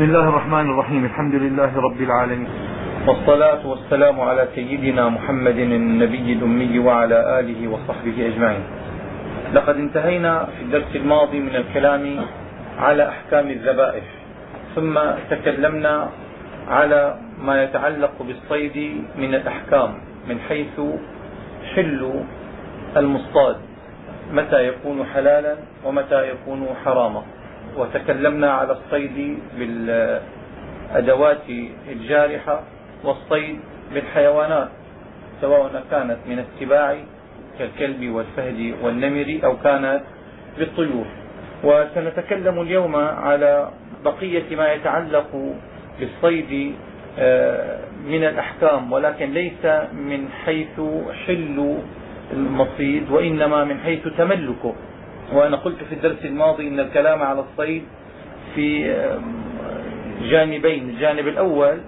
بسم الله الرحمن الرحيم. الحمد لله رب العالمين. والصلاة والسلام على سيدنا محمد النبي الأمي وعلى آله وصحبه أجمعين. لقد انتهينا في الدرس الماضي من الكلام على أحكام الذبائح ثم تكلمنا على ما يتعلق بالصيد من الأحكام من حيث حل المصطاد متى يكون حلالا ومتى يكون حراما. وتكلمنا على الصيد بالأدوات الجارحة والصيد بالحيوانات سواء كانت من السباع كالكلب والفهد والنمر أو كانت بالطيور. وسنتكلم اليوم على بقية ما يتعلق بالصيد آه، من الأحكام ولكن ليس من حيث حل المصيد وإنما من حيث تملكه. وأنا قلت في الدرس الماضي أن الكلام على الصيد في جانبين. الجانب الأول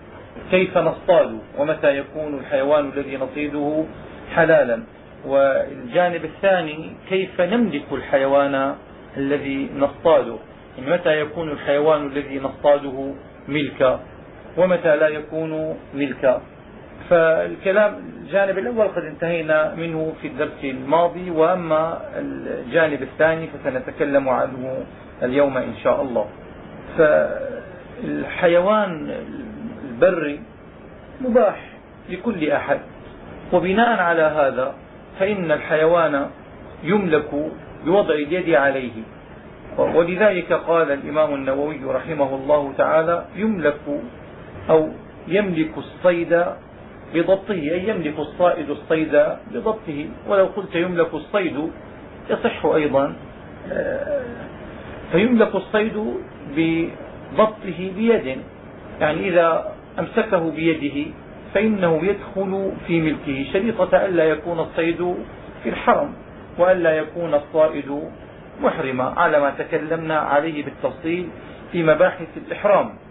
كيف نصطاد ومتى يكون الحيوان الذي نصيده حلالا. والجانب الثاني كيف نملك الحيوان الذي نصطاده. يعني متى يكون الحيوان الذي نصطاده ملكا ومتى لا يكون ملكا. فالكلام الجانب الأول قد انتهينا منه في الدرس الماضي وأما الجانب الثاني فسنتكلم عنه اليوم إن شاء الله. فالحيوان البري مباح لكل أحد. وبناء على هذا فإن الحيوان يملك بوضع اليد عليه. ولذلك قال الإمام النووي رحمه الله تعالى يملك أو يملك الصيد بضبطه أي يملك الصائد الصيد بضبطه. ولو قلت يملك الصيد يصح أيضا آه، فيملك الصيد بضبطه بيد. يعني إذا أمسكه بيده فإنه يدخل في ملكه. شريطة ألا يكون الصيد في الحرم وألا يكون الصائد محرما. على ما تكلمنا عليه بالتفصيل في مباحث الإحرام.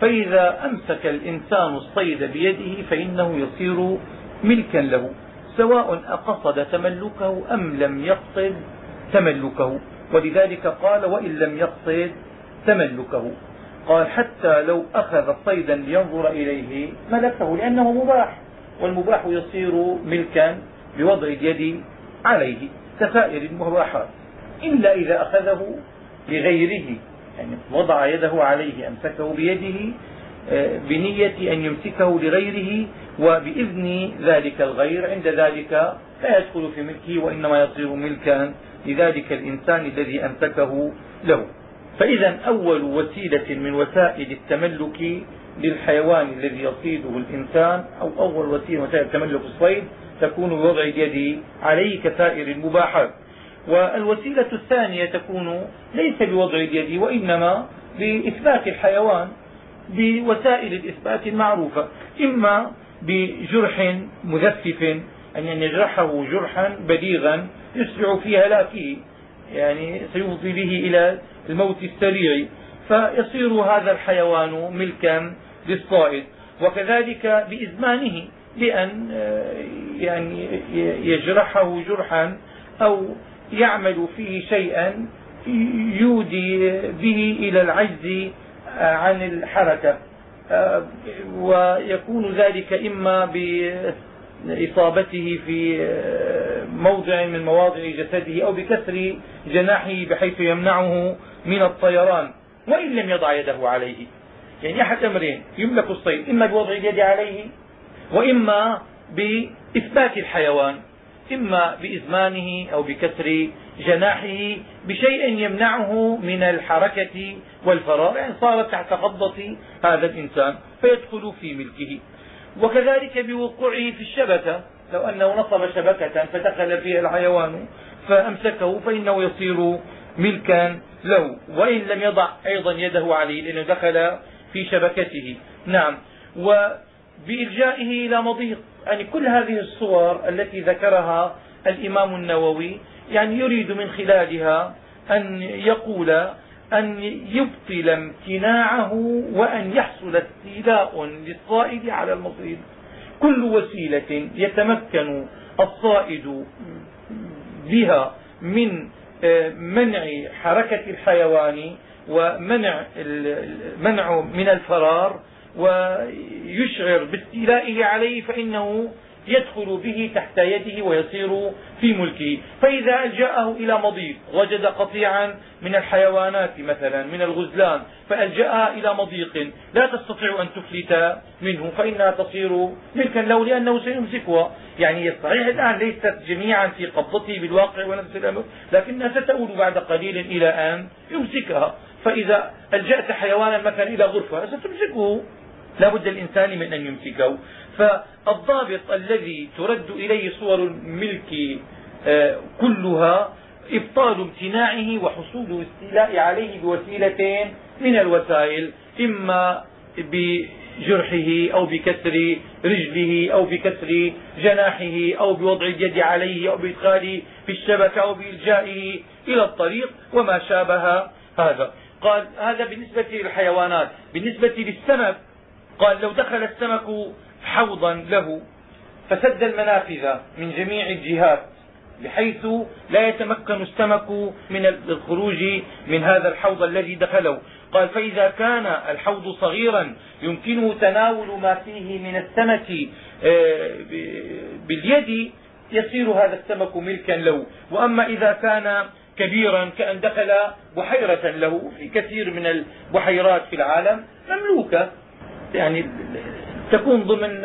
فإذا أمسك الإنسان الصيد بيده فإنه يصير ملكا له سواء أقصد تملكه أم لم يقصد تملكه. ولذلك قال وإن لم يقصد تملكه. قال حتى لو أخذ صيدا لينظر إليه ملكه لأنه مباح والمباح يصير ملكا بوضع اليد عليه كسائر المباحات إلا إذا أخذه لغيره. يعني وضع يده عليه أمسكه بيده آه، بنية أن يمسكه لغيره وبإذن ذلك الغير عند ذلك لا يدخل في ملكه وإنما يصير ملكا لذلك الإنسان الذي أمسكه له. فإذا أول وسيلة من وسائل التملك للحيوان الذي يصيده الإنسان أو أول وسيلة من وسائل تملك الصيد تكون بوضع اليد عليه كسائر المباحات. والوسيلة الثانية تكون ليس بوضع اليد وإنما بإثبات الحيوان بوسائل الإثبات المعروفة إما بجرح مذفف أن يجرحه جرحا بليغا يسرع في هلاكه يعني سيفضي به إلى الموت السريع فيصير هذا الحيوان ملكا للصائد. وكذلك بإزمانه بأن يعني يجرحه جرحا أو يعمل فيه شيئا يودي به إلى العجز عن الحركة. ويكون ذلك إما بإصابته في موضع من مواضع جسده أو بكسر جناحه بحيث يمنعه من الطيران وإن لم يضع يده عليه. يعني أحد أمرين يملك الصيد إما بوضع اليد عليه وإما بإثبات الحيوان. إما بإزمانه أو بكسر جناحه بشيء يمنعه من الحركة والفرار يعني صارت تحت قبضة هذا الإنسان فيدخل في ملكه. وكذلك بوقوعه في الشبكة لو أنه نصب شبكة فدخل فيها الحيوان فأمسكه فإنه يصير ملكا له. وإن لم يضع أيضا يده عليه لأنه دخل في شبكته. نعم. وبإلجائه إلى مضيق يعني كل هذه الصور التي ذكرها الإمام النووي يعني يريد من خلالها أن يقول أن يبطل امتناعه وأن يحصل استيلاء للصائد على المصيد. كل وسيلة يتمكن الصائد بها من آه، منع حركة الحيوان ومنع منعه من الفرار ويشعر باستيلائه عليه فإنه يدخل به تحت يده ويصير في ملكه. فإذا ألجأه إلى مضيق وجد قطيعا من الحيوانات مثلا من الغزلان فألجأها إلى مضيق لا تستطيع أن تفلت منه فإنها تصير ملكا له لأنه سيمسكها. يعني صحيح الآن ليست جميعا في قبضته بالواقع ونفس الأمر لكنها ستؤول بعد قليل إلى أن يمسكها. فإذا ألجأت حيوانا مثلا إلى غرفة ستمسكه. لا بد الإنسان من أن يمسكه فالضابط الذي ترد إليه صور الملك آه، كلها إبطال امتناعه وحصول الاستيلاء عليه بوسيلتين من الوسائل إما بجرحه أو بكسر رجله أو بكسر جناحه أو بوضع اليد عليه أو بإدخاله في الشبكة أو بإلجائه إلى الطريق وما شابه هذا. قال هذا بالنسبة للحيوانات. بالنسبة للسمك قال لو دخل السمك حوضا له فسد المنافذ من جميع الجهات بحيث لا يتمكن السمك من الخروج من هذا الحوض الذي دخله. قال فإذا كان الحوض صغيرا يمكنه تناول ما فيه من السمك آه، باليد يصير هذا السمك ملكا له. وأما إذا كان كبيرا كأن دخل بحيرة له في كثير من البحيرات في العالم مملوكة. يعني تكون ضمن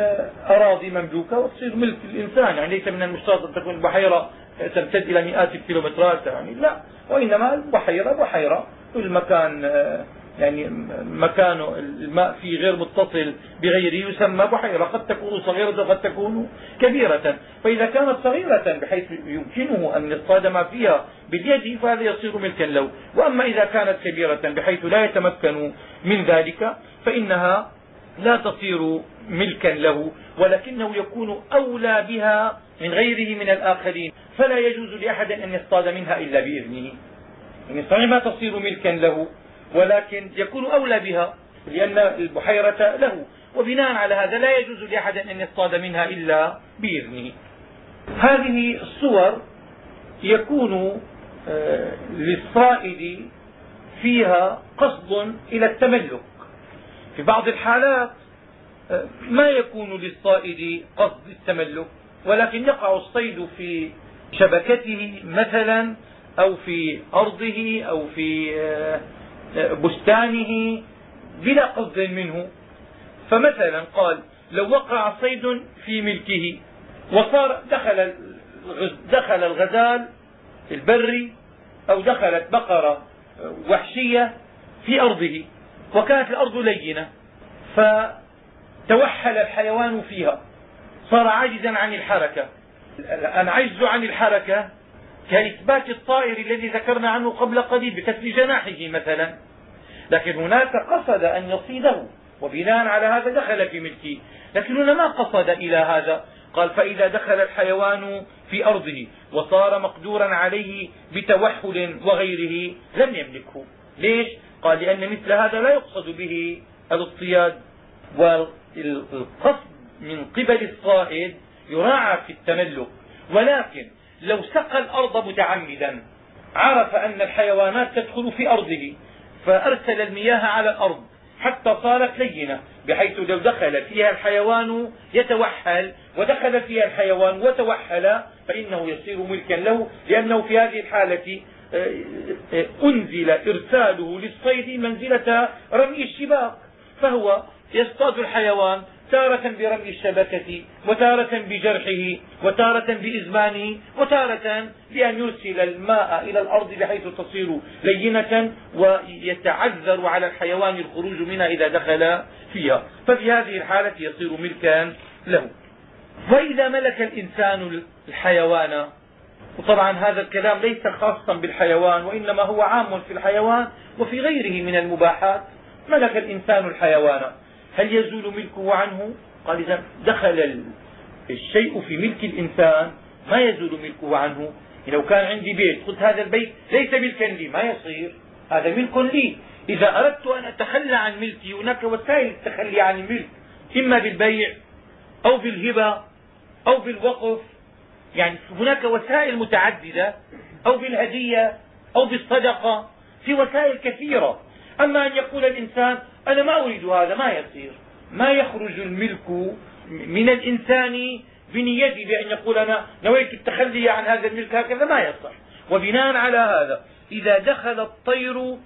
أراضي مملوكة وتصير ملك الإنسان يعني ليس من المشترط أن تكون البحيرة تمتد إلى مئات الكيلومترات. يعني لا وإنما البحيرة بحيرة. كل مكان يعني مكان الماء فيه غير متصل بغيره يسمى بحيرة. قد تكون صغيرة وقد تكون كبيرة. فإذا كانت صغيرة بحيث يمكنه أن يصطاد ما فيها باليد فهذا يصير ملكا له. وأما إذا كانت كبيرة بحيث لا يتمكن من ذلك فإنها لا تصير ملكا له ولكنه يكون أولى بها من غيره من الآخرين. فلا يجوز لأحد أن يصطاد منها إلا بإذنه. يعني صحيح ما تصير ملكا له ولكن يكون أولى بها لأن البحيرة له. وبناء على هذا لا يجوز لأحد أن يصطاد منها إلا بإذنه. هذه الصور يكون آه، للصائد فيها قصد إلى التملك. في بعض الحالات آه، ما يكون للصائد قصد التملك ولكن يقع الصيد في شبكته مثلا أو في أرضه أو في آه، آه، بستانه بلا قصد منه. فمثلا قال لو وقع صيد في ملكه وصار دخل دخل الغزال البري أو دخلت بقرة وحشية في أرضه وكانت الأرض لينة فتوحل الحيوان فيها صار عاجزا عن الحركة. العجز عن الحركة كإثبات الطائر الذي ذكرنا عنه قبل قليل بكسر جناحه مثلا. لكن هناك قصد أن يصيده وبناء على هذا دخل في ملكه لكن هنا ما قصد إلى هذا قال فإذا دخل الحيوان في أرضه وصار مقدورا عليه بتوحل وغيره لم يملكه. ليش؟ قال لأن مثل هذا لا يقصد به الاصطياد والقصد من قبل الصائد يراعى في التملك. ولكن لو سقى الأرض متعمدا عرف أن الحيوانات تدخل في أرضه فأرسل المياه على الأرض حتى صارت لينة بحيث لو دخل فيها الحيوان يتوحل ودخل فيها الحيوان وتوحل فإنه يصير ملكا له لأنه في هذه الحالة أنزل إرساله للصيد منزلة رمي الشباك فهو يصطاد الحيوان تارة برمي الشبكة وتارة بجرحه وتارة بإزمانه وتارة بأن يرسل الماء إلى الأرض بحيث تصير لينة ويتعذر على الحيوان الخروج منها إذا دخل فيها. ففي هذه الحالة يصير ملكا له. وإذا ملك الإنسان الحيوان وطبعا هذا الكلام ليس خاصا بالحيوان وإنما هو عام في الحيوان وفي غيره من المباحات. ملك الإنسان الحيوان. هل يزول ملكه عنه؟ قال إذا دخل الشيء في ملك الإنسان ما يزول ملكه عنه؟ لو كان عندي بيت قلت هذا البيت ليس ملكا لي ما يصير. هذا ملك لي. إذا أردت أن أتخلى عن ملكي هناك وسائل التخلي عن الملك إما بالبيع أو بالهبة أو بالوقف. يعني هناك وسائل متعددة أو بالهدية أو بالصدقة في وسائل كثيرة. أما أن يقول الإنسان أنا ما أريد هذا ما يصير. ما يخرج الملك من الإنسان بنيته بأن يقول أنا نويت التخلي عن هذا الملك هكذا ما يصح. وبناء على هذا إذا دخل الطير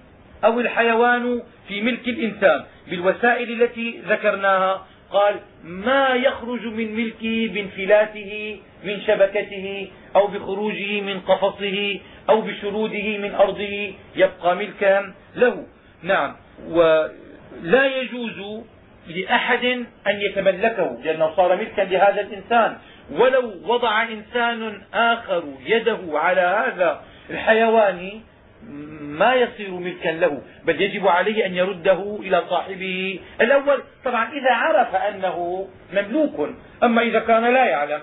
أو الحيوان في ملك الإنسان بالوسائل التي ذكرناها قال ما يخرج من ملكه بانفلاته من شبكته أو بخروجه من قفصه أو بشروده من أرضه يبقى ملكا له. نعم. ولا يجوز لأحد أن يتملكه لأنه صار ملكا لهذا الإنسان. ولو وضع إنسان آخر يده على هذا الحيوان ما يصير ملكا له بل يجب عليه أن يرده إلى صاحبه الأول. طبعا إذا عرف أنه مملوك أما إذا كان لا يعلم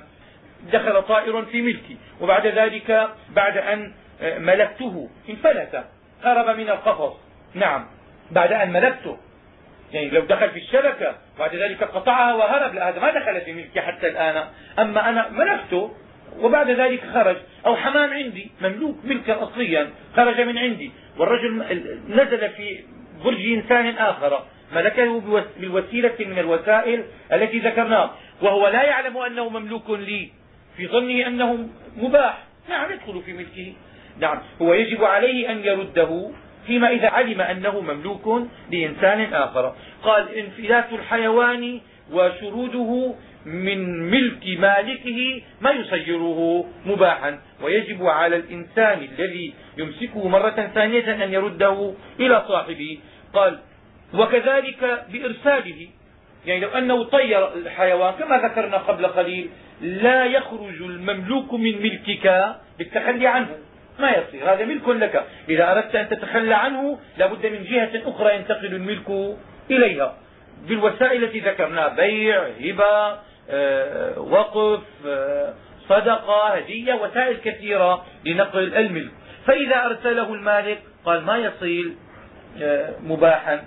دخل طائر في ملكي وبعد ذلك بعد أن ملكته انفلت هرب من القفص. نعم بعد أن ملكته يعني لو دخل في الشبكة بعد ذلك قطعها وهرب لا هذا ما دخل في ملكي حتى الآن. أما أنا ملكته وبعد ذلك خرج. أو حمام عندي مملوك ملكا أصليا خرج من عندي. والرجل نزل في برج إنسان آخر ملكه بالوسيلة من الوسائل التي ذكرناها. وهو لا يعلم أنه مملوك لي. في ظنه أنه مباح. نعم يدخل في ملكه. نعم هو يجب عليه أن يرده فيما إذا علم أنه مملوك لإنسان آخر. قال انفلات الحيوان وشروده من ملك مالكه ما يصيره مباحا. ويجب على الإنسان الذي يمسكه مرة ثانية أن يرده إلى صاحبه. قال وكذلك بإرساله. يعني لو أنه طير الحيوان كما ذكرنا قبل قليل لا يخرج المملوك من ملكك بالتخلي عنه. ما يصير؟ هذا ملك لك. إذا أردت أن تتخلى عنه لابد من جهة أخرى ينتقل الملك إليها. بالوسائل التي ذكرناها بيع هبة آه، وقف آه، صدقة هدية وسائل كثيرة لنقل الملك فإذا أرسله المالك قال ما يصير آه، مباحا.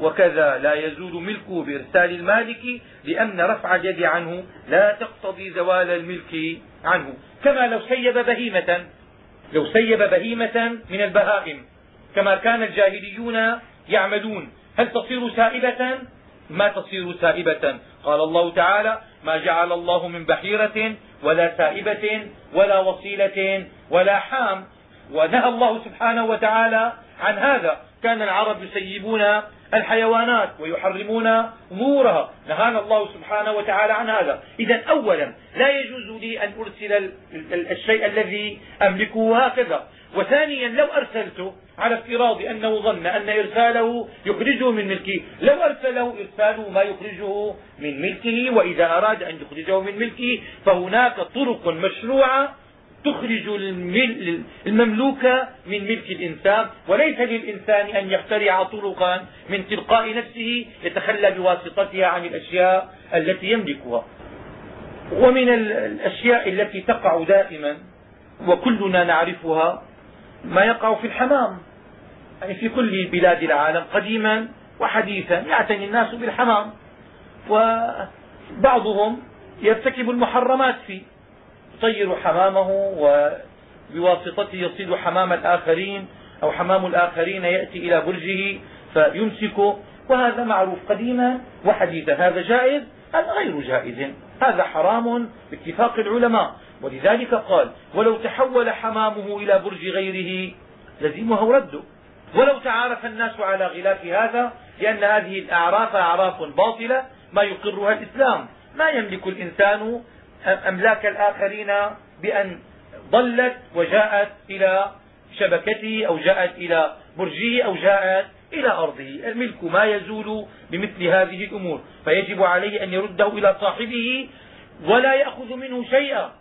وكذا لا يزول ملكه بإرسال المالك لأن رفع اليد عنه لا تقتضي زوال الملك عنه. كما لو سيب بهيمة لو سيب بهيمة من البهائم كما كان الجاهليون يعملون. هل تصير سائبة؟ ما تصير سائبة. قال الله تعالى ما جعل الله من بحيرة ولا سائبة ولا وصيلة ولا حام. ونهى الله سبحانه وتعالى عن هذا. كان العرب يسيبون الحيوانات ويحرمون امورها نهانا الله سبحانه وتعالى عن هذا. اذا اولا لا يجوز لي أن أرسل الشيء الذي أملكه هكذا. وثانيا لو ارسلته على افتراض أنه ظن أن إرساله يخرجه من ملكه لو أرسله ارساله ما يخرجه من ملكه وإذا أراد أن يخرجه من ملكه فهناك طرق مشروعة تخرج المملوك من ملك الإنسان وليس للإنسان أن يخترع طرقا من تلقاء نفسه يتخلى بواسطتها عن الأشياء التي يملكها. ومن الأشياء التي تقع دائما وكلنا نعرفها ما يقع في الحمام. يعني في كل بلاد العالم قديما وحديثا يعتني الناس بالحمام. وبعضهم يرتكب المحرمات فيه يطير حمامه وبواسطته يصيد حمام الآخرين أو حمام الآخرين يأتي إلى برجه فيمسكه وهذا معروف قديما وحديثا. هذا جائز هذا غير جائز؟ هذا حرام باتفاق العلماء. ولذلك قال ولو تحول حمامه إلى برج غيره لزمه رده ولو تعارف الناس على غلاف هذا لأن هذه الأعراف أعراف باطلة ما يقرها الإسلام. ما يملك الإنسان أملاك الآخرين بأن ضلت وجاءت إلى شبكته أو جاءت إلى برجه أو جاءت إلى أرضه. الملك ما يزول بمثل هذه الأمور. فيجب عليه أن يرده إلى صاحبه ولا يأخذ منه شيئا.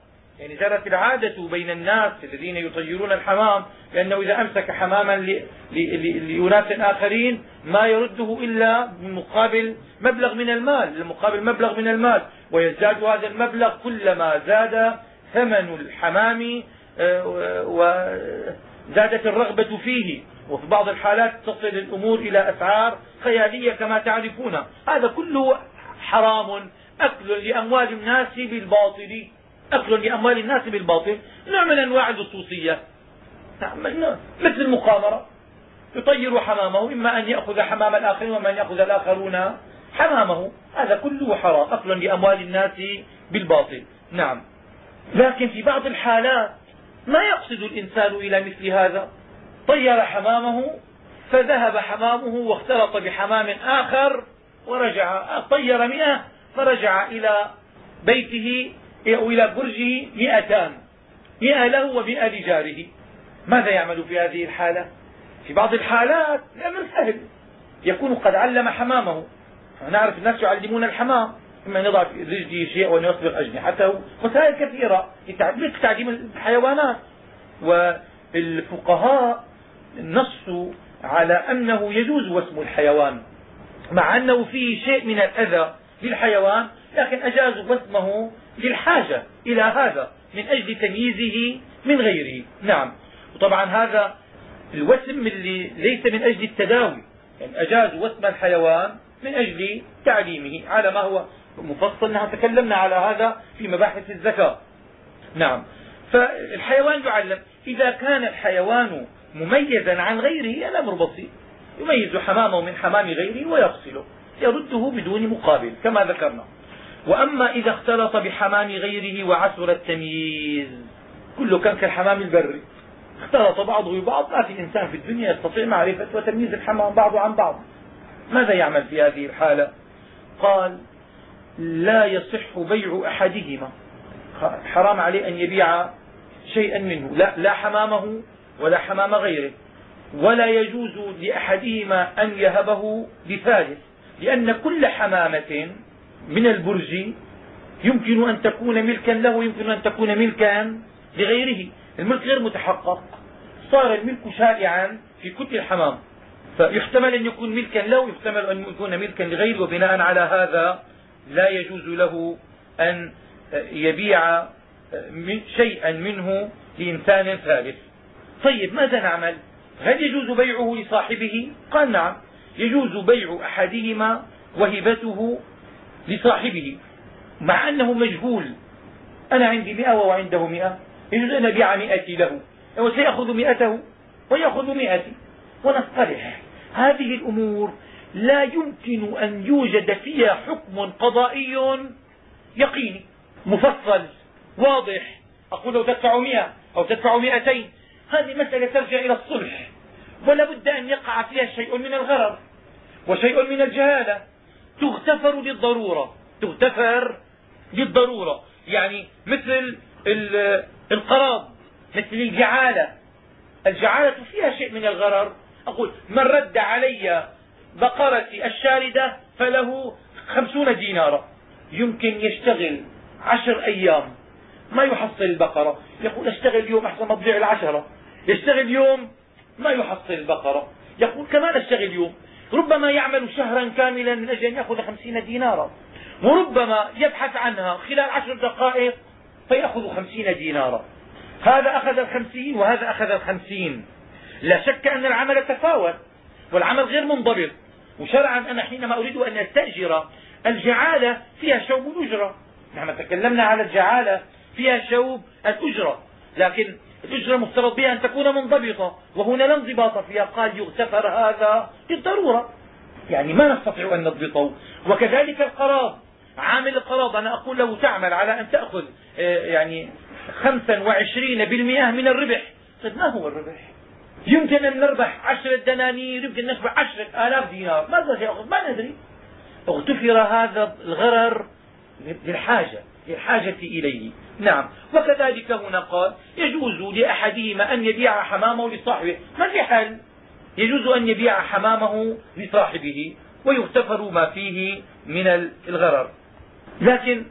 يعني جرت العادة بين الناس الذين يطيرون الحمام لأنه إذا أمسك حماما لأناس آخرين ما يرده إلا مقابل مبلغ من المال مقابل مبلغ من المال. ويزداد هذا المبلغ كلما زاد ثمن الحمام آه، وزادت الرغبة فيه. وفي بعض الحالات تصل الأمور إلى أسعار خيالية كما تعرفون. هذا كله حرام أكل لأموال الناس بالباطل. أكل لأموال الناس بالباطل. نوع من أنواع اللصوصية مثل المقامرة يطير حمامه إما أن يأخذ حمام الآخرين وإما أن يأخذ الآخرون. حمامه هذا كله حرام أكل لأموال الناس بالباطل. نعم. لكن في بعض الحالات ما يقصد الإنسان إلى مثل هذا. طير حمامه فذهب حمامه واختلط بحمام آخر ورجع طير مئة فرجع إلى بيته. إلى برجه مئتان مئة له ومئة لجاره. ماذا يعمل في هذه الحالة؟ في بعض الحالات الأمر سهل يكون قد علم حمامه. نعرف الناس يعلمون الحمام إما أن يضع في رجله شيء وأن يصبغ أجنحته وسائل كثيرة مثل تعليم الحيوانات. والفقهاء نصوا على أنه يجوز وسم الحيوان مع أنه فيه شيء من الأذى. للحيوان لكن أجازوا وسمه للحاجة إلى هذا من أجل تمييزه من غيره. نعم. وطبعا هذا الوسم اللي ليس من أجل التداوي يعني أجازوا وسم الحيوان من أجل تعليمه على ما هو مفصل. نحن تكلمنا على هذا في مباحث الزكاة نعم. فالحيوان يعلم. إذا كان الحيوان مميزا عن غيره الأمر بسيط. يميز حمامه من حمام غيره ويفصله يرده بدون مقابل كما ذكرنا. وأما إذا اختلط بحمام غيره وعسر التمييز كله كان كالحمام البري. اختلط بعضه ببعض ما في إنسان في الدنيا يستطيع معرفة وتمييز الحمام بعضه عن بعض. ماذا يعمل في هذه الحالة؟ قال لا يصح بيع أحدهما. حرام عليه أن يبيع شيئا منه. لا, لا حمامه ولا حمام غيره. ولا يجوز لأحدهما أن يهبه لثالث لأن كل حمامة من البرج يمكن أن تكون ملكا له ويمكن أن تكون ملكا لغيره. الملك غير متحقق. صار الملك شائعا في كل الحمام. فيحتمل أن يكون ملكا له يحتمل أن يكون ملكا لغيره. وبناء على هذا لا يجوز له أن يبيع شيئا منه لإنسان ثالث. طيب ماذا نعمل؟ هل يجوز بيعه لصاحبه؟ قال نعم. يجوز بيع أحدهما وهبته لصاحبه مع أنه مجهول. أنا عندي مئة وهو عنده مئة يجوز أن أبيع مئتي له. هو سيأخذ مئته ويأخذ مئتي. ونصطلح هذه الأمور لا يمكن أن يوجد فيها حكم قضائي يقيني. مفصل واضح. أقول لو تدفع مئة أو تدفع مئتين. هذه مسألة ترجع إلى الصلح. ولا بد أن يقع فيها شيء من الغرر وشيء من الجهالة. تغتفر للضرورة. تغتفر للضرورة. يعني مثل القراض مثل الجعالة. الجعالة فيها شيء من الغرر. أقول من رد علي بقرتي الشاردة فله خمسون دينارا. يمكن يشتغل عشر أيام. ما يحصل البقرة. يقول أشتغل يوم أحسن ما تضيع العشرة. يشتغل يوم ما يحصل البقرة. يقول كمان أشتغل يوم ربما يعمل شهرا كاملا من أجل أن يأخذ خمسين دينارا. وربما يبحث عنها خلال عشر دقائق فيأخذ خمسين دينارا. هذا أخذ الخمسين وهذا أخذ الخمسين. لا شك أن العمل تفاوت والعمل غير منضبط. وشرعا أنا حينما أريد أن أستأجر الجعالة فيها شوب الأجرة. نحن تكلمنا على الجعالة فيها شوب الأجرة. لكن الأجرة مفترض بها أن تكون منضبطة وهنا لا انضباط فيها قال يغتفر هذا للضرورة يعني ما نستطيع أن نضبطه. وكذلك القراض عامل القراض أنا أقول له تعمل على أن تأخذ آه، يعني 25% من الربح. طيب ما هو الربح؟ يمكن أن نربح عشرة دنانير يمكن نربح عشرة آلاف دينار. ماذا سيأخذ ما ندري. اغتفر هذا الغرر للحاجة للحاجة إليه. نعم. وكذلك هنا قال يجوز لأحدهما أن يبيع حمامه لصاحبه. ما في حل يجوز أن يبيع حمامه لصاحبه ويغتفر ما فيه من الغرر. لكن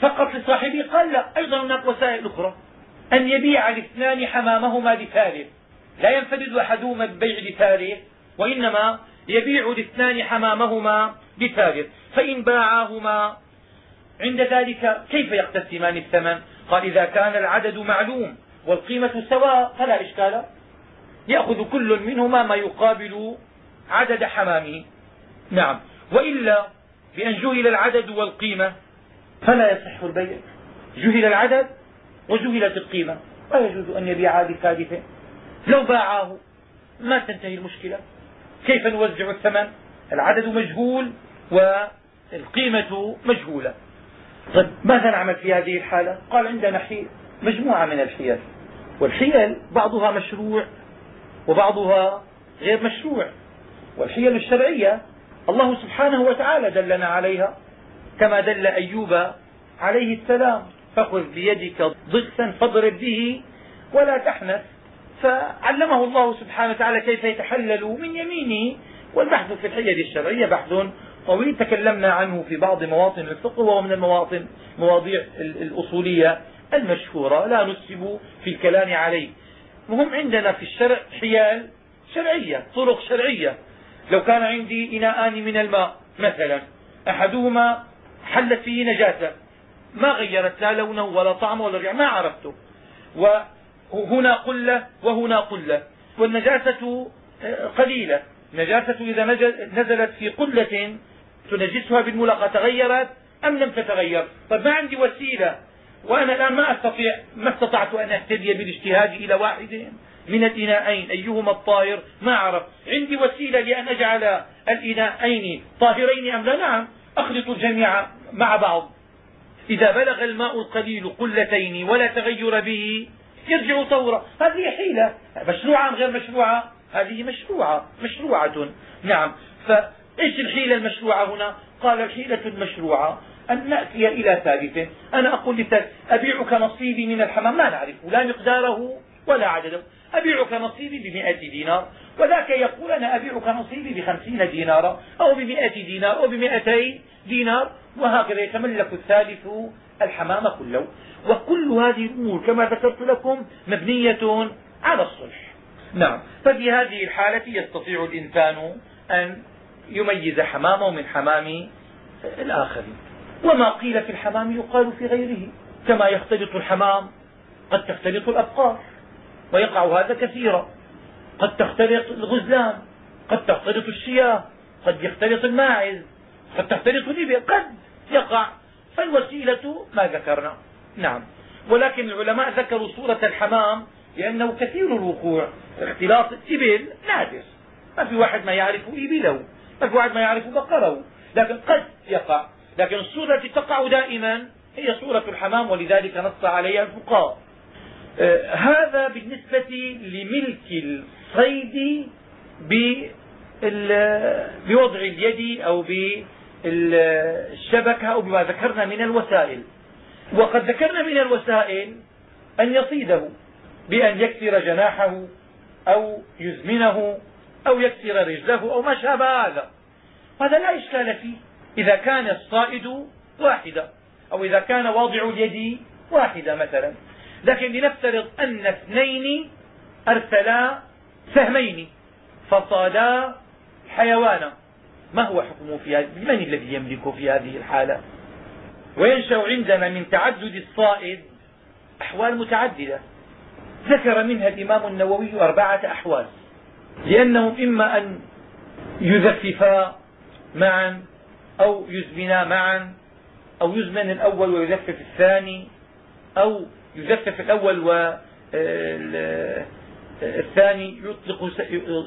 فقط لصاحبه؟ قال لا. أيضا هناك وسائل أخرى. أن يبيع الاثنان حمامهما لثالث لا ينفرد أحدهما ببيع لثالث وإنما يبيع الاثنان حمامهما لثالث فإن باعاهما عند ذلك كيف يقتسمان الثمن؟ قال إذا كان العدد معلوم والقيمة سواء فلا إشكال. يأخذ كل منهما ما يقابل عدد حمامه. نعم. وإلا بأن جهل العدد والقيمة فلا يصح البيع. جهل العدد وجهلت القيمة. لا يجوز أن يبيعا بثالث لو باعاه ما تنتهي المشكلة. كيف نوزع الثمن؟ العدد مجهول والقيمة مجهولة. طيب ماذا نعمل في هذه الحالة؟ قال عندنا حيل مجموعة من الحيل. والحيل بعضها مشروع وبعضها غير مشروع. والحيل الشرعية الله سبحانه وتعالى دلنا عليها كما دل أيوب عليه السلام. فخذ بيدك ضغثا فاضرب به ولا تحنث. فعلمه الله سبحانه وتعالى كيف يتحلل من يمينه والبحث في الحيل الشرعية بحث طويل تكلمنا عنه في بعض مواطن الفقه وهو من المواطن مواضيع الأصولية المشهورة لا نسب في الكلام عليه. مهم عندنا في الشرع حيال شرعية طرق شرعية. لو كان عندي إناءان من الماء مثلا أحدهما حلت فيه نجاسة ما غيرت لا لونه ولا طعمه ولا ريحه ما عرفته. وهنا قلة وهنا قلة. والنجاسة آه، قليلة. النجاسة إذا نزلت في قلة تنجسها بالملاقة تغيرت أم لم تتغير؟ طيب ما عندي وسيلة وأنا الآن ما أستطيع ما استطعت أن أهتدي بالاجتهاد إلى واحد من الإناءين أيهما الطاهر ما أعرف عندي وسيلة لأن أجعل الإناءين طاهرين أم لا؟ نعم أخلط الجميع مع بعض. إذا بلغ الماء القليل قلتين ولا تغير به يرجع طورا هذه حيلة. مشروعة أم غير مشروعة؟ هذه مشروعة مشروعة. نعم فإيش الحيلة المشروعة هنا؟ قال الحيلة المشروعة أن نأتي إلى ثالث أنا أقول لثالث أبيعك نصيبي من الحمام. ما نعرفه لا مقداره ولا عدده. أبيعك نصيبي بمئة دينار. وذاك يقول أنا أبيعك نصيبي بخمسين دينارا أو بمئة دينار أو بمئتي دينار. وهكذا يتملك الثالث الحمام كله. وكل هذه الأمور كما ذكرت لكم مبنية على الصلح. نعم ففي هذه الحالة يستطيع الإنسان أن يميز حمامه من حمام الآخر. وما قيل في الحمام يقال في غيره. كما يختلط الحمام قد تختلط الأبقار. ويقع هذا كثيرا. قد تختلط الغزلان قد تختلط الشياه قد يختلط الماعز قد تختلط الإبل قد يقع. فالوسيلة ما ذكرنا. نعم. ولكن العلماء ذكروا صورة الحمام لأنه كثير الوقوع. اختلاط الإبل نادر. ما في واحد ما يعرف إبله. في واحد ما يعرف بقرة. لكن قد يقع. لكن الصورة التي تقع دائما هي صورة الحمام ولذلك نص عليها الفقهاء. آه هذا بالنسبة لملك الصيد بوضع اليد أو بالشبكة أو بما ذكرنا من الوسائل. وقد ذكرنا من الوسائل أن يصيده بأن يكسر جناحه أو يزمنه أو يكسر رجله أو ما شابه هذا. هذا لا إشكال فيه. إذا كان الصائد واحدة أو إذا كان واضع اليد واحدة مثلا. لكن لنفترض أن اثنين أرسلا سهمين فصادا حيوانا. ما هو حكمه في هذه؟ من الذي يملك في هذه الحالة؟ وينشأ عندنا من تعدد الصائد أحوال متعددة. ذكر منها الإمام النووي أربعة أحوال. لأنهم إما أن يزففا معا أو يزمنا معا أو يزمن الأول ويزفف الثاني أو يزفف الأول والثاني يطلق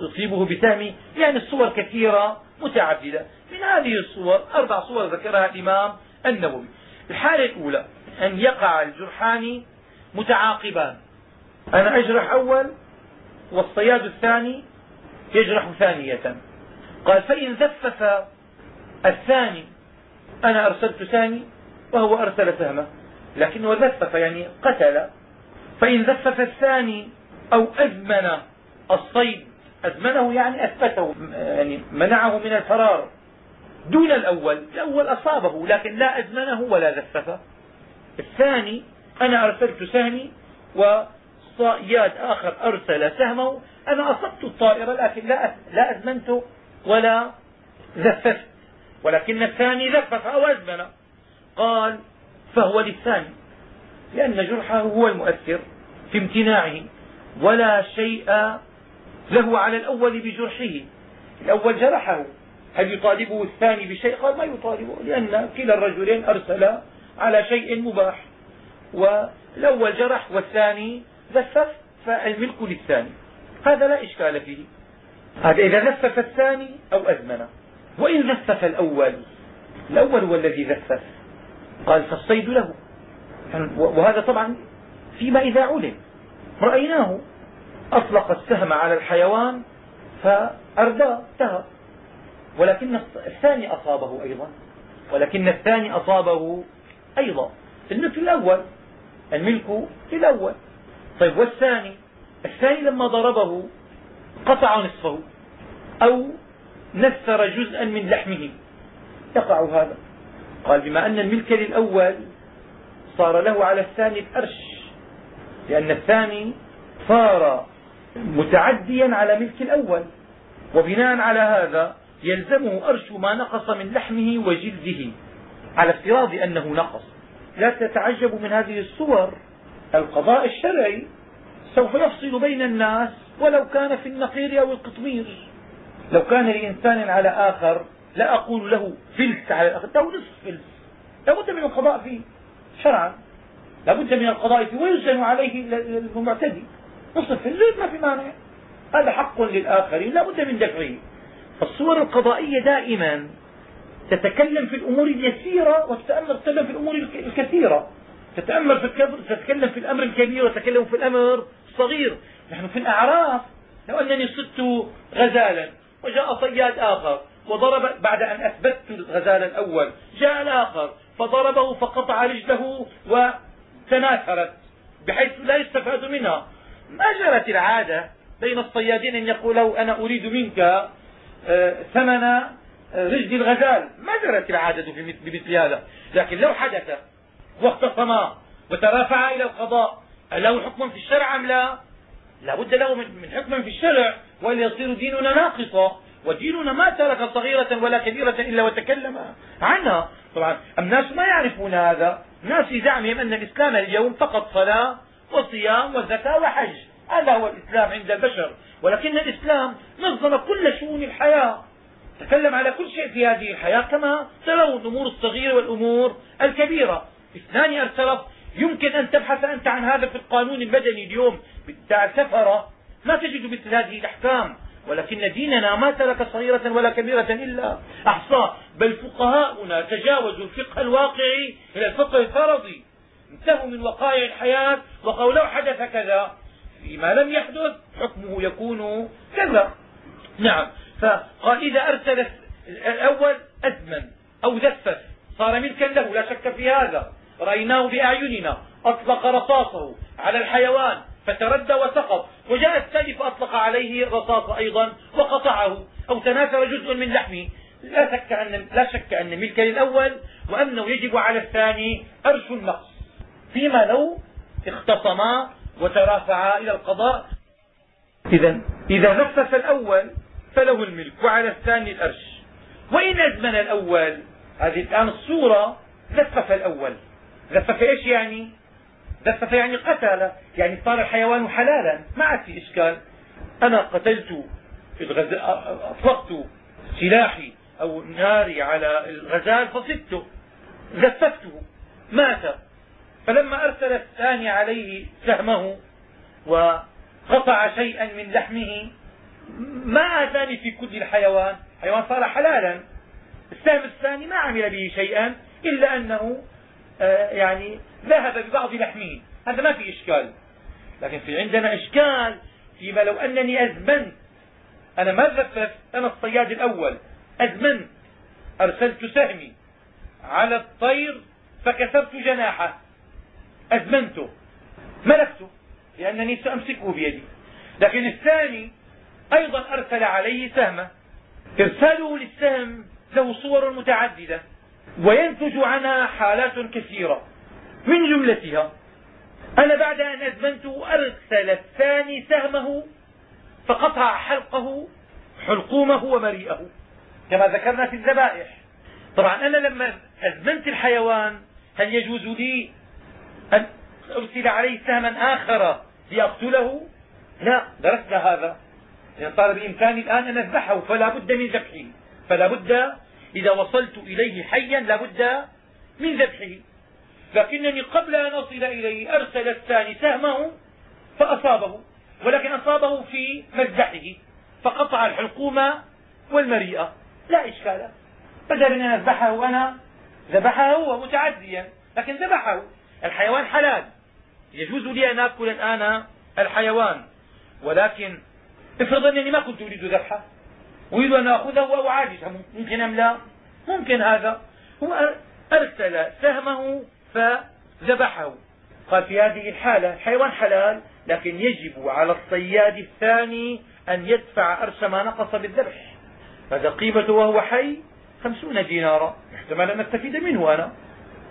يصيبه بسهم يعني الصور كثيرة متعددة. من هذه الصور أربع صور ذكرها الإمام النووي. الحالة الأولى أن يقع الجرحان متعاقبان. أنا أجرح أول والصياد الثاني يجرح ثانية. قال فإن زفف الثاني أنا أرسلت ثاني وهو أرسل سهمه لكنه زفف يعني قتل. فإن زفف الثاني أو أزمن الصيد أزمنه يعني أثبته يعني منعه من الفرار. دون الأول الأول أصابه لكن لا أزمنه ولا زففه الثاني أنا أرسلت سهمي وصياد آخر أرسل سهمه أنا أصبت الطائرة لكن لا لا أزمنته ولا زففت ولكن الثاني زفف أو أزمن. قال فهو للثاني لأن جرحه هو المؤثر في امتناعه ولا شيء له على الأول بجرحه. الأول جرحه. هل يطالبه الثاني بشيء؟ قال ما يطالبه لأن كلا الرجلين أرسل على شيء مباح. والأول جرح والثاني زفف فالملك للثاني هذا لا إشكال فيه. هذا إذا ذفف الثاني أو أزمن وإن ذفف الأول الأول هو الذي ذفف قال فالصيد له. وهذا طبعا فيما إذا علم. رأيناه. أطلق السهم على الحيوان فأرداه انتهى. ولكن الثاني أصابه أيضا. ولكن الثاني أصابه أيضا. الملك الأول الملك للأول طيب والثاني الثاني لما ضربه قطع نصفه أو نثر جزءا من لحمه. يقع هذا. قال بما أن الملك للأول صار له على الثاني الأرش لأن الثاني صار متعديا على ملك الأول وبناء على هذا يلزمه أرش ما نقص من لحمه وجلده على افتراض أنه نقص. لا تتعجبوا من هذه الصور القضاء الشرعي سوف يفصل بين الناس ولو كان في النقير أو القطمير. لو كان لإنسان على آخر لا أقول له فلس على الآخر له نصف فلس. لا بد من القضاء فيه شرعا. لا بد من القضاء فيه ويسجن عليه المعتدي. نصف فلس ما في مانع. هذا حق للآخرين لا بد من دفعه. فالصور القضائية دائما تتكلم في الأمور اليسيرة تتكلم في الأمور الكثيرة. تتأمل في تتكلم في الأمر الكبير وتتكلم في الأمر الصغير. نحن في الأعراف لو أنني صدت غزالا وجاء صياد آخر وضرب بعد أن أثبت الغزال الأول جاء الآخر فضربه فقطع رجله وتناثرت بحيث لا يستفاد منها. ما جرت العادة بين الصيادين أن يقولوا أنا أريد منك آه، ثمن آه، رجل الغزال؟ ما جرت العادة بمثل هذا. لكن لو حدث واختصما وترافعا إلى القضاء. له حكم في الشرع أم لا؟ لا بد له من حكم في الشرع وإلا يصير ديننا ناقصا. وديننا ما ترك صغيرة ولا كبيرة إلا وتكلم عنها. طبعا الناس ما يعرفون هذا. الناس في زعمهم أن الإسلام اليوم فقط صلاة وصيام وزكاة وحج. هذا هو الإسلام عند البشر. ولكن الإسلام نظم كل شؤون الحياة. تكلم على كل شيء في هذه الحياة كما ترون الأمور الصغيرة والأمور الكبيرة. اثنان الترف يمكن أن تبحث أنت عن هذا في القانون المدني اليوم. بتاع السفرة ما تجد مثل هذه الأحكام. ولكن ديننا ما ترك صغيرة ولا كبيرة إلا أحصاه بل فقهاؤنا تجاوزوا الفقه الواقعي إلى الفقه الفرضي. انتهوا من وقائع الحياة وقالوا لو حدث كذا فيما لم يحدث حكمه يكون كذا. نعم. فقال إذا أرسل الأول أزمن أو زفف صار ملكا له لا شك في هذا. رأيناه بأعيننا أطلق رصاصه على الحيوان فتردى وسقط وجاء الثاني فأطلق عليه الرصاص أيضا وقطعه أو تناثر جزء من لحمه. لا شك أن لا شك أن ملك للأول وأنه يجب على الثاني أرش النقص. فيما لو اختصما وترافعا إلى القضاء. إذا إذا نفس الأول فله الملك وعلى الثاني الأرش وإن أزمن الأول هذه الآن الصورة زفف الأول. زفف إيش يعني؟ زفف يعني قتل يعني صار الحيوان حلالا. ما عاد في إشكال. أنا قتلت أطلقت سلاحي أو ناري على الغزال فصدته زففته. مات. فلما أرسل الثاني عليه سهمه وقطع شيئا من لحمه ما آتاني في كل الحيوان. حيوان صار حلالا. السهم الثاني ما عمل به شيئا إلا أنه آه، يعني ذهب ببعض لحمه هذا ما في إشكال. لكن في عندنا إشكال فيما لو أنني أزمنت أنا ما زففت أنا الصياد الأول. أزمنت أرسلت سهمي. على الطير فكسرت جناحه. أزمنته. ملكته. لأنني سأمسكه بيدي. لكن الثاني أيضا أرسل عليه سهمه. إرساله للسهم. له صور متعددة. وينتج عنها حالات كثيرة. من جملتها أنا بعد أن أزمنت أرسل الثاني سهمه فقطع حلقه حلقومه ومريئه. كما ذكرنا في الذبائح. طبعا أنا لما أزمنت الحيوان هل يجوز لي أن أرسل عليه سهما آخر لأقتله؟ لا درسنا هذا. لأن صار بإمكاني الآن أن أذبحه فلا بد من ذبحه. فلا بد إذا وصلت إليه حيا لا بد من ذبحه. لكنني قبل أن أصل إليه أرسل الثاني سهمه فأصابه ولكن أصابه في مذبحه فقطع الحلقوم والمريئة لا إشكال. بدل أن أذبحه أنا ذبحه هو متعديا لكن ذبحه. الحيوان حلال. يجوز لي أن آكل الآن الحيوان ولكن افرض أنني ما كنت أريد ذبحه. أريد أن آخذه وأعالجه ممكن أم لا؟ ممكن هذا. هو أرسل سهمه فذبحه. قال في هذه الحالة الحيوان حلال لكن يجب على الصياد الثاني أن يدفع أرش ما نقص بالذبح. هذا قيمته وهو حي خمسون دينارا. احتمال أن نستفيد منه أنا.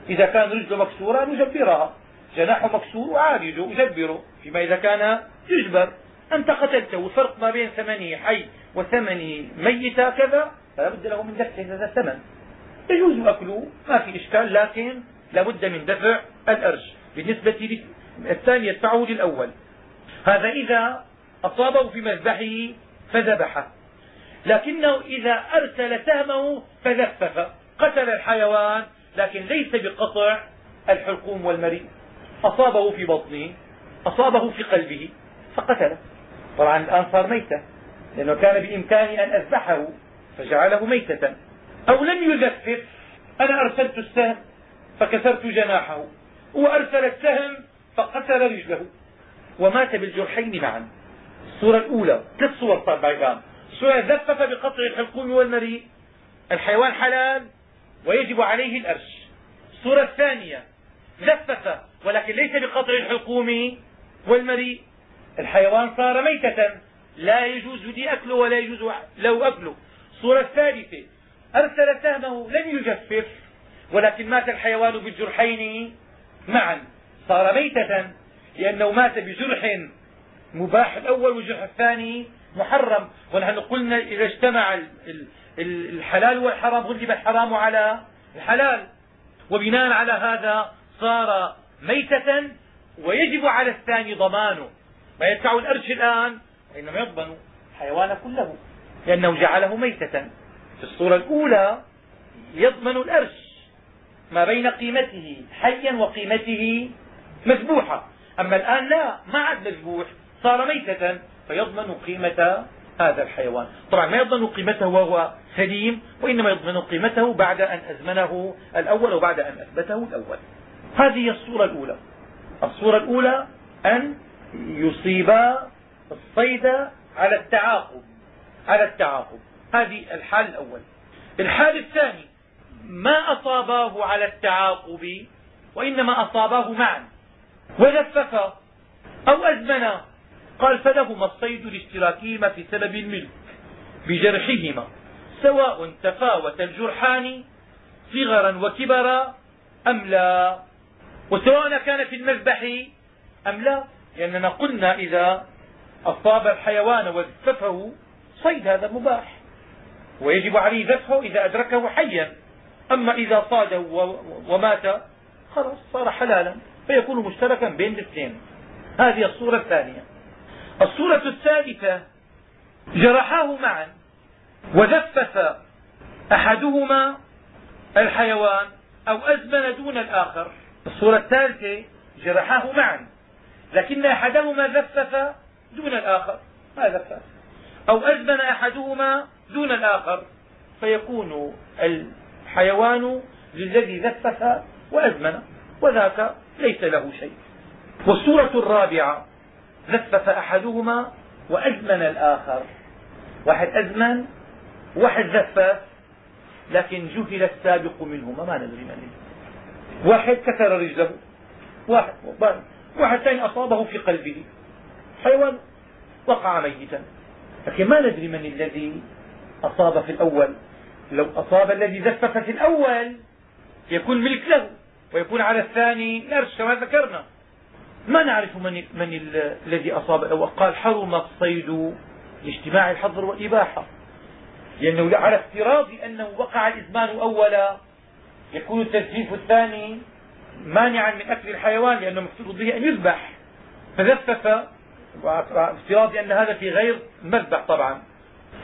إذا كان رجله مكسورة نجبرها جناحه مكسور أعالجه أجبره. فيما إذا كان يجبر. أنت قتلته. الفرق ما بين ثمنه حي وثمن ميتة كذا فلا بد له من دفع هذا الثمن. يجوز أكله ما في إشكال لكن لا بد من دفع الأرش بالنسبة الثاني يدفعه للأول هذا إذا أصابه في مذبحه فذبحه لكنه إذا أرسل سهمه فزفف قتل الحيوان لكن ليس بقطع الحلقوم والمريء. أصابه في بطنه أصابه في قلبه فقتله. طبعا الآن صار ميتة. لأنه كان بإمكاني أن أذبحه فجعله ميتة. أو لم يزفف أنا أرسلت السهم فكسرت جناحه هو أرسل السهم فقتل رجله. ومات بالجرحين معا. الصورة الأولى ثلاث صور طبعا. الآن الصورة زفف بقطع الحلقوم والمريء. الحيوان حلال ويجب عليه الأرش. الصورة الثانية زفف ولكن ليس بقطع الحلقوم والمريء. الحيوان صار ميتة. لا يجوز لي أكله ولا يجوز له أكله. الصورة الثالثة. أرسل سهمه لم يجفف ولكن مات الحيوان بالجرحين معا. صار ميتة لأنه مات بجرح مباح. الأول والجرح الثاني محرم. ونحن قلنا إذا اجتمع الحلال والحرام غلب الحرام على الحلال. وبناء على هذا صار ميتة ويجب على الثاني ضمانه. ما يدفع الأرش الآن وإنما يضمن الحيوان كله لأنه جعله ميتة. في الصورة الأولى يضمن الأرش ما بين قيمته حيا وقيمته مذبوحة أما الآن لا ما عاد مذبوح صار ميتة فيضمن قيمة هذا الحيوان. طبعا ما يضمن قيمته وهو سليم وإنما يضمن قيمته بعد أن أزمنه الأول وبعد أن أثبته الأول. هذه هي الصورة الأولى. الصورة الأولى أن يصيبا الصيد على التعاقب على التعاقب. هذه الحال الأول. الحال الثاني ما أصاباه على التعاقب وإنما أصاباه معا. وجففا أو أزمنا قال فلهما الصيد لاشتراكهما في سبب الملك بجرحهما سواء تفاوت الجرحان صغرا وكبرا أم لا. وسواء كان في المذبح أم لا لأننا قلنا إذا أصاب الحيوان وزففه صيد هذا مباح. ويجب عليه ذبحه إذا أدركه حيا. أما إذا صاده ومات خلاص صار حلالا فيكون مشتركا بين الاثنين. هذه الصورة الثانية. الصورة الثالثة جرحاه معا وزفف أحدهما الحيوان أو أزمن دون الآخر. الصورة الثالثة جرحاه معا لكن أحدهما زفف دون الآخر. ما زفف أو أزمن أحدهما دون الآخر. فيكون الحيوان للذي زفف وأزمن وذاك ليس له شيء. والصورة الرابعة زفف أحدهما وأزمن الآخر. واحد أزمن واحد زفف لكن جهل السابق منهما. ما ندري من واحد كسر رجله. واحد واحد ثاني أصابه في قلبه. حيوان وقع ميتا. لكن ما ندري من الذي أصاب في الأول. لو أصاب الذي زفف في الأول يكون ملك له ويكون على الثاني نرش كما ذكرنا. ما نعرف من, من الذي أصاب قال حرم الصيد لاجتماع الحظر والإباحة. لأنه على افتراض أنه وقع الإزمان أولا يكون التزفيف الثاني مانعا من أكل الحيوان لأنه مفترض به أن يذبح. فزفف افتراض أن هذا في غير المذبح طبعا.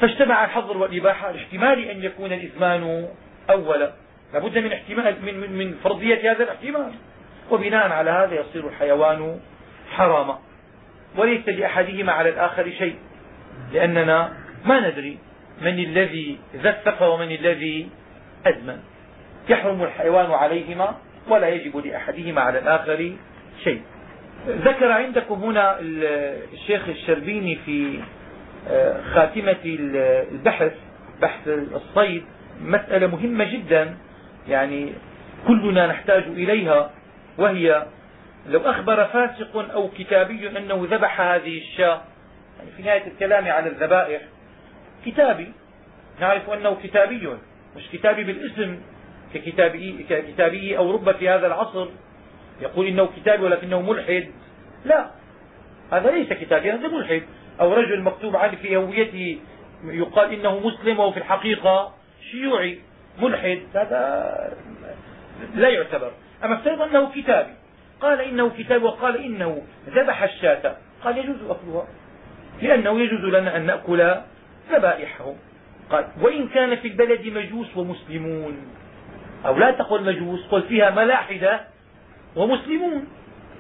فاجتمع الحظر والإباحة لاحتمال أن يكون الإزمان أولا لابد من احتمال من, من, من فرضية هذا الاحتمال. وبناء على هذا يصير الحيوان حراما. وليس لأحدهما على الآخر شيء. لأننا ما ندري من الذي زفف ومن الذي أدمن. يحرم الحيوان عليهما ولا يجب لأحدهما على الآخر شيء. ذكر عندكم هنا الشيخ الشربيني في آه، خاتمة البحث بحث الصيد مسألة مهمة جدا يعني كلنا نحتاج إليها وهي لو أخبر فاسق أو كتابي أنه ذبح هذه الشاة يعني في نهاية الكلام على الذبائح كتابي نعرف أنه كتابي مش كتابي بالاسم ككتابي, ككتابي أو في هذا العصر يقول إنه كتابي ولكنه ملحد. لا هذا ليس كتابي هذا ملحد. أو رجل مكتوب عنه في هويته يقال إنه مسلم وهو في الحقيقة شيوعي ملحد هذا لا يعتبر. أما افترض أنه كتابي قال إنه كتاب وقال إنه ذبح الشاة. قال يجوز أكلها. لأنه يجوز لنا أن نأكل ذبائحهم. قال وإن كان في البلد مجوس ومسلمون. أو لا تقل مجوس قل فيها ملاحدة ومسلمون.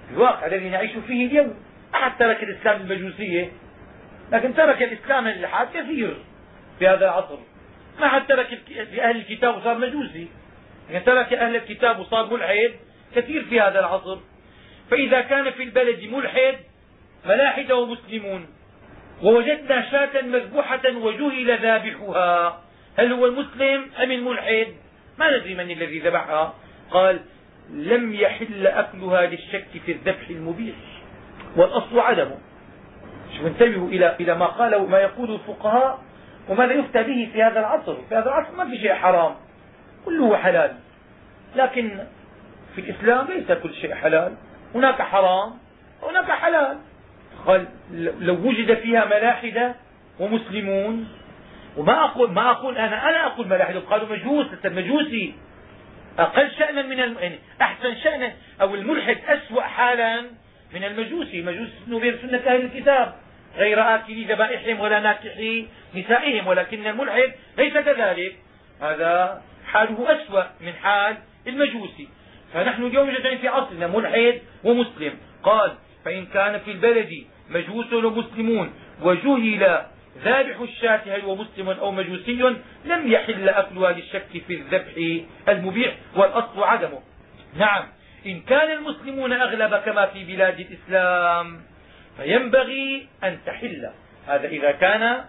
في الواقع الذي نعيش فيه اليوم. أحد ترك الإسلام المجوسية لكن ترك الإسلام الإلحاد كثير في هذا العصر. ما حد ترك أهل الكتاب وصار مجوسي لكن ترك أهل الكتاب وصار ملحد كثير في هذا العصر. فإذا كان في البلد ملحد ملاحد ومسلمون ووجدنا شاة مذبوحة وجهل ذابحها. هل هو المسلم أم الملحد؟ ما ندري من الذي ذبحها. قال لم يحل أكلها للشك في الذبح المبيح. والأصل عدمه. انتبهوا إلى إلى ما قاله ما يقول الفقهاء وماذا يفتى به في هذا العصر. في هذا العصر ما في شيء حرام. كله حلال. لكن في الإسلام ليس كل شيء حلال. هناك حرام وهناك حلال. قال لو وجد فيها ملاحدة ومسلمون وما أقول ما أقول أنا أنا أقول ملاحدة. قالوا مجوس المجوسي أقل شأنا من الم... يعني أحسن شأنا أو الملحد أسوأ حالا من المجوسي. المجوس غير سنة أهل الكتاب غير آكلي ذبائحهم ولا ناكحي نسائهم ولكن الملحد ليس كذلك. هذا حاله أسوأ من حال المجوسي. فنحن اليوم جدا في عصرنا ملحد ومسلم. قال فإن كان في البلد مجوس ومسلمون وجهل ذابح الشاة هل هو مسلم أو مجوسي لم يحل أكلها للشك في الذبح المبيح والأصل عدمه. نعم إن كان المسلمون أغلب كما في بلاد الإسلام فينبغي أن تحل. هذا إذا كان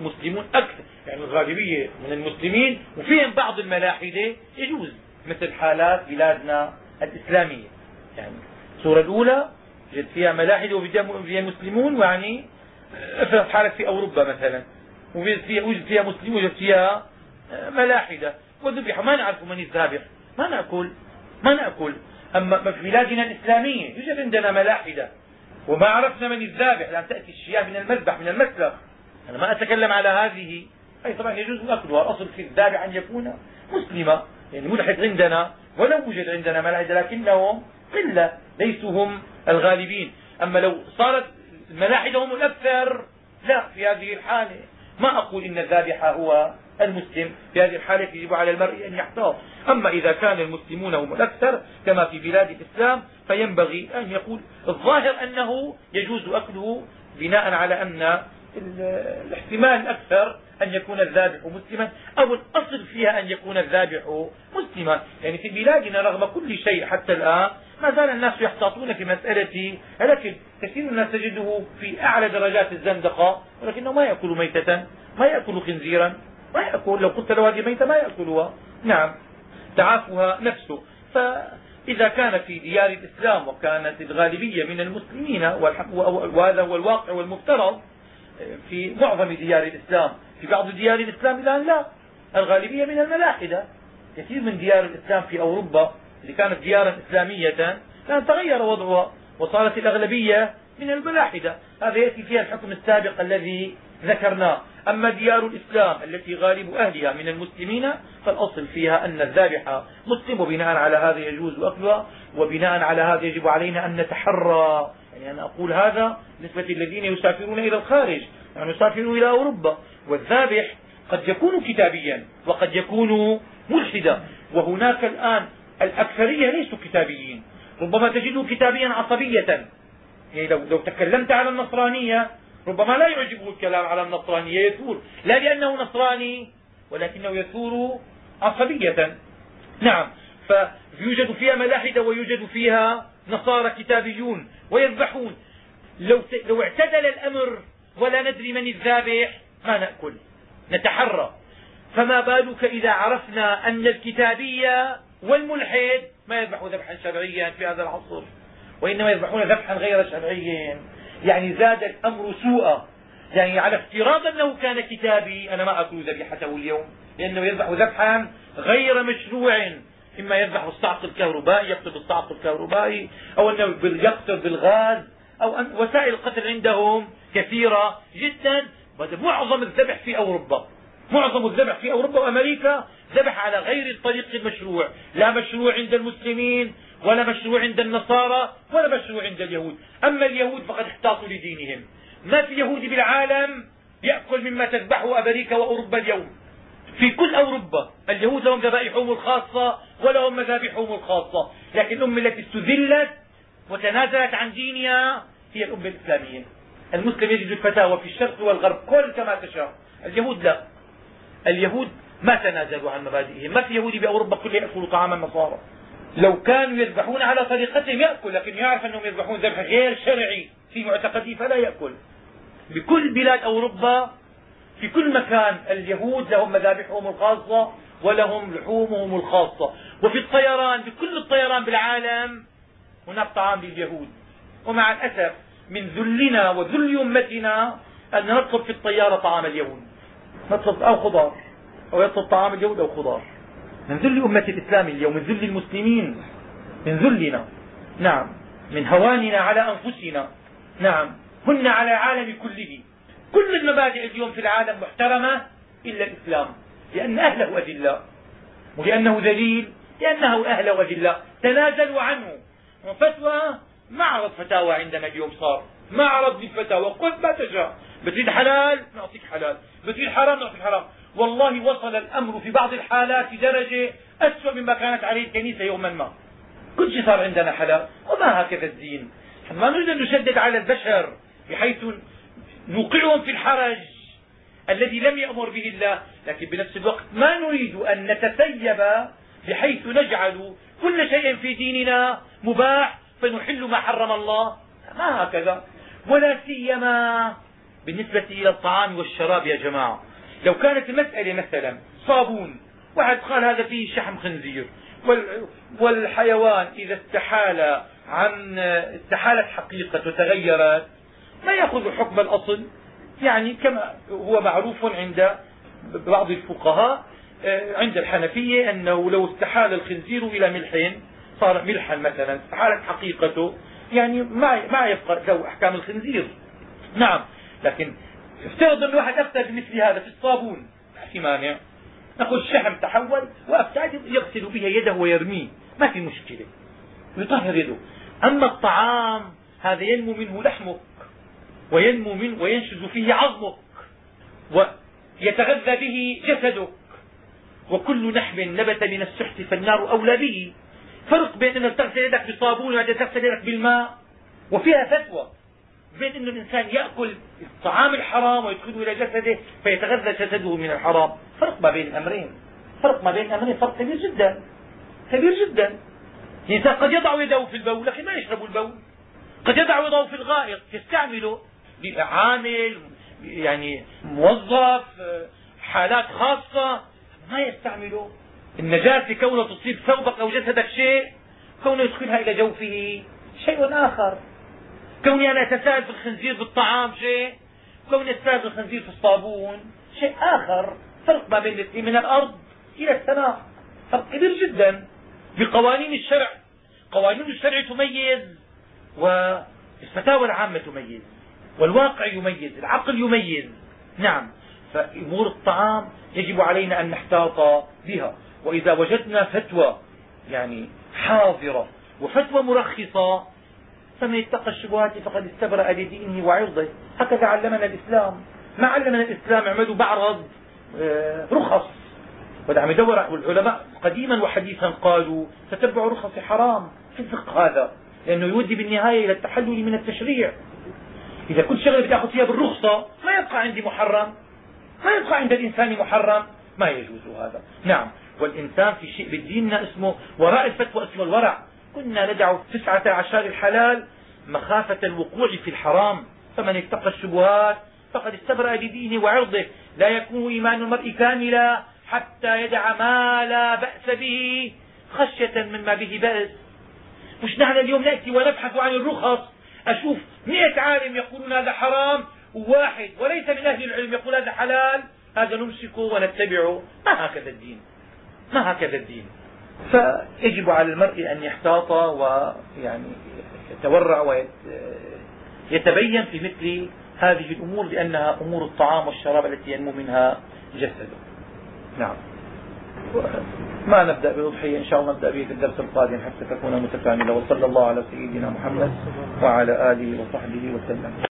المسلمون أكثر يعني الغالبية من المسلمين وفيهم بعض الملاحدة يجوز مثل حالات بلادنا الإسلامية. يعني الصورة الأولى فيها ملاحدة وفيها مسلمون ويعني افرض حالك في أوروبا مثلا وجد فيها, وجد فيها مسلمون وجد فيها ملاحدة. وذبح ما نعرف من الذابح. ما نأكل. ما نأكل. أما في بلادنا الإسلامية يوجد عندنا ملاحدة. وما عرفنا من الذابح. لأن تأتي الشياه من المذبح من المسلخ. أنا ما أتكلم على هذه. أي طبعا يجوز أكلها. الأصل في الذابح أن يكون مسلما يعني ملحد عندنا. ولو وجد عندنا ملاحدة لكنهم قلة. ليسوا هم الغالبين. أما لو صارت الملاحدة هم الأكثر لا في هذه الحالة ما أقول إن الذابح هو المسلم. في هذه الحالة يجب على المرء أن يحتاط. أما إذا كان المسلمون هم الأكثر كما في بلاد الإسلام فينبغي أن يقول الظاهر أنه يجوز أكله بناء على أن الاحتمال الأكثر أن يكون الذابح مسلما أو الأصل فيها أن يكون الذابح مسلما. يعني في بلادنا رغم كل شيء حتى الآن ما زال الناس يحتاطون في مسألة لكن كثير من الناس تجده في أعلى درجات الزندقة ولكنه ما يأكل ميتة ما يأكل خنزيرا ما يأكل لو قلت له هذه ميتة ما يأكلها. نعم تعافها نفسه. فإذا كان في ديار الإسلام وكانت الغالبية من المسلمين وهذا هو الواقع والمفترض في معظم ديار الإسلام في بعض ديار الإسلام الآن لا. الغالبية من الملاحدة. كثير من ديار الإسلام في أوروبا اللي كانت ديارا إسلامية الآن تغير وضعها وصارت الأغلبية من الملاحدة. هذا يأتي فيها الحكم السابق الذي ذكرناه. أما ديار الإسلام التي غالب أهلها من المسلمين فالأصل فيها أن الذابح مسلم وبناء على هذا يجوز أكلها وبناء على هذا يجب علينا أن نتحرى. يعني أنا أقول هذا بالنسبة للذين يسافرون إلى الخارج. يعني يسافرون إلى أوروبا والذابح قد يكون كتابيا وقد يكون ملحدا وهناك الآن الأكثرية ليسوا كتابيين. ربما تجده كتابيا عصبية. يعني لو, لو تكلمت على النصرانية ربما لا يعجبه الكلام على النصرانية يثور. لا لأنه نصراني ولكنه يثور عصبية. نعم فيوجد فيها ملاحدة ويوجد فيها نصارى كتابيون ويذبحون. لو, لو اعتدل الأمر ولا ندري من الذابح ما نأكل نتحرى. فما بالك إذا عرفنا أن الكتابية والملحد ما يذبحوا ذبحا شرعيا في هذا العصر وإنما يذبحون ذبحا غير شرعي. يعني زاد الأمر سوءا. يعني على افتراض أنه كان كتابي أنا ما أكل ذبيحته اليوم لأنه يذبح ذبحا غير مشروع. إما يذبح بالصعق الكهربائي يقتل بالصعق الكهربائي أو أنه يقتل بالغاز أو أن وسائل القتل عندهم كثيرة جدا معظم الذبح في أوروبا. معظم الذبح في أوروبا وأمريكا ذبح على غير الطريق المشروع. لا مشروع عند المسلمين ولا مشروع عند النصارى ولا مشروع عند اليهود. أما اليهود فقد احتاطوا لدينهم. ما في يهودي بالعالم يأكل مما تذبحه أمريكا وأوروبا اليوم. في كل أوروبا اليهود لهم ذبائحهم الخاصة ولهم مذابحهم الخاصة. لكن الأمة التي استذلت وتنازلت عن دينها هي الأمة الإسلامية. المسلم يجد الفتاوى في الشرق والغرب كل كما تشاء. اليهود لا. اليهود ما تنازلوا عن مبادئهم. ما في يهودي بأوروبا كله يأكل طعام النصارى. لو كانوا يذبحون على طريقتهم يأكل لكن يعرف أنهم يذبحون ذبح غير شرعي في معتقده فلا يأكل. بكل بلاد أوروبا في كل مكان اليهود لهم مذابحهم الخاصة ولهم لحومهم الخاصة. وفي الطيران بكل الطيران بالعالم هناك طعام لليهود. ومع الأسف من ذلنا وذل أمتنا أن نطلب في الطيارة طعام اليهود. نطلب أو خضار أو يطلب طعام اليهود أو خضار. من ذل أمة الإسلام اليوم من ذل المسلمين من ذلنا. نعم. من هواننا على أنفسنا. نعم. هن على العالم كله. كل المبادئ اليوم في العالم محترمة إلا الإسلام. لأن أهله أذلاء ولأنه ذليل. لأنه أهله أذلاء تنازلوا عنه. فتوى معرض فتاوى عندنا اليوم صار. معرض للفتاوى قل ما تشاء بتريد حلال؟ نعطيك حلال. بتريد حرام؟ نعطيك حرام. والله وصل الأمر في بعض الحالات لدرجة أسوأ مما كانت عليه الكنيسة يوما ما. كل شيء صار عندنا حلال. وما هكذا الدين. ما نريد أن نشدد على البشر بحيث نوقعهم في الحرج الذي لم يأمر به الله. لكن بنفس الوقت ما نريد أن نتسيب بحيث نجعل كل شيء في ديننا مباح فنحل ما حرم الله. ما هكذا. ولا سيما بالنسبة إلى الطعام والشراب يا جماعة. لو كانت المسألة مثلا صابون واحد قال هذا فيه شحم خنزير. والحيوان إذا استحال عن استحالت حقيقة وتغيرت ما يأخذ حكم الأصل. يعني كما هو معروف عند بعض الفقهاء عند الحنفية أنه لو استحال الخنزير إلى ملح صار ملحا مثلا استحالت حقيقته يعني ما ما يبقى له أحكام الخنزير. نعم لكن افترض أن واحد أفتى بمثل هذا في الصابون. ما في مانع. نقول الشحم تحول وافتى يغسل به يده ويرميه. ما في مشكلة. يطهر يده. أما الطعام هذا ينمو منه لحمك. وينمو من وينشز فيه عظمك. ويتغذى به جسدك. وكل لحم نبت من السحت فالنار أولى به. فرق بين أن تغسل يدك بصابون وبعدين تغسل يدك بالماء وفيها فتوى بين أن الإنسان يأكل الطعام الحرام ويدخله إلى جسده فيتغذى جسده من الحرام. فرق ما بين الأمرين. فرق ما بين الأمرين. فرق كبير جدا. كبير جدا. الإنسان قد يضع يده في البول لكن ما يشرب البول. قد يضع يده في الغائط يستعمله عامل يعني موظف حالات خاصة ما يستعمله. النجاسة كونة تصيب ثوبك أو جسدك شيء كونه يدخلها إلى جوفه شيء آخر. كوني أنا أتساءل في الخنزير بالطعام شيء كوني أتساءل في الخنزير في الصابون شيء آخر. فرق ما بين الاثنين من الأرض إلى السماء. فرق كبير جدا. بقوانين الشرع قوانين الشرع تميز والفتاوى العامة تميز والواقع يميز العقل يميز. نعم. فأمور الطعام يجب علينا أن نحتاط بها. وإذا وجدنا فتوى يعني حاضرة وفتوى مرخصة فمن اتقى الشبهات فقد استبرأ لدينه وعرضه. هكذا علمنا الإسلام. ما علمنا الإسلام اعملوا بعرض آه، رخص. وده عم يدور والعلماء قديما وحديثا قالوا تتبع رخص حرام في الفقه هذا لأنه يودي بالنهاية إلى التحلل من التشريع. إذا كنت شغلة بدي أخذ فيها بالرخصة ما يبقى عندي محرم. ما يبقى عند الإنسان محرم؟ ما يجوز هذا. نعم. والإنسان في شيء بديننا اسمه وراء الفتوى اسمه الورع. كنا ندع تسعة عشر الحلال مخافة الوقوع في الحرام. فمن اتقى الشبهات فقد استبرأ لدينه وعرضه. لا يكون إيمان المرء كاملا حتى يدع ما لا بأس به خشية مما به بأس. مش نحن اليوم نأتي ونبحث عن الرخص. أشوف مئة عالم يقولون هذا حرام. وواحد وليس من أهل العلم يقول هذا حلال هذا نمسكه ونتبعه ما هكذا الدين؟ ما هكذا الدين؟ فيجب على المرء أن يحتاط ويعني يتورع ويتبين في مثل هذه الأمور لأنها أمور الطعام والشراب التي ينمو منها جسده. نعم. ما نبدأ بالأضحية إن شاء الله نبدأ به في الدرس القادم حتى تكون متكاملة. وصلى الله على سيدنا محمد وعلى آله وصحبه وسلم.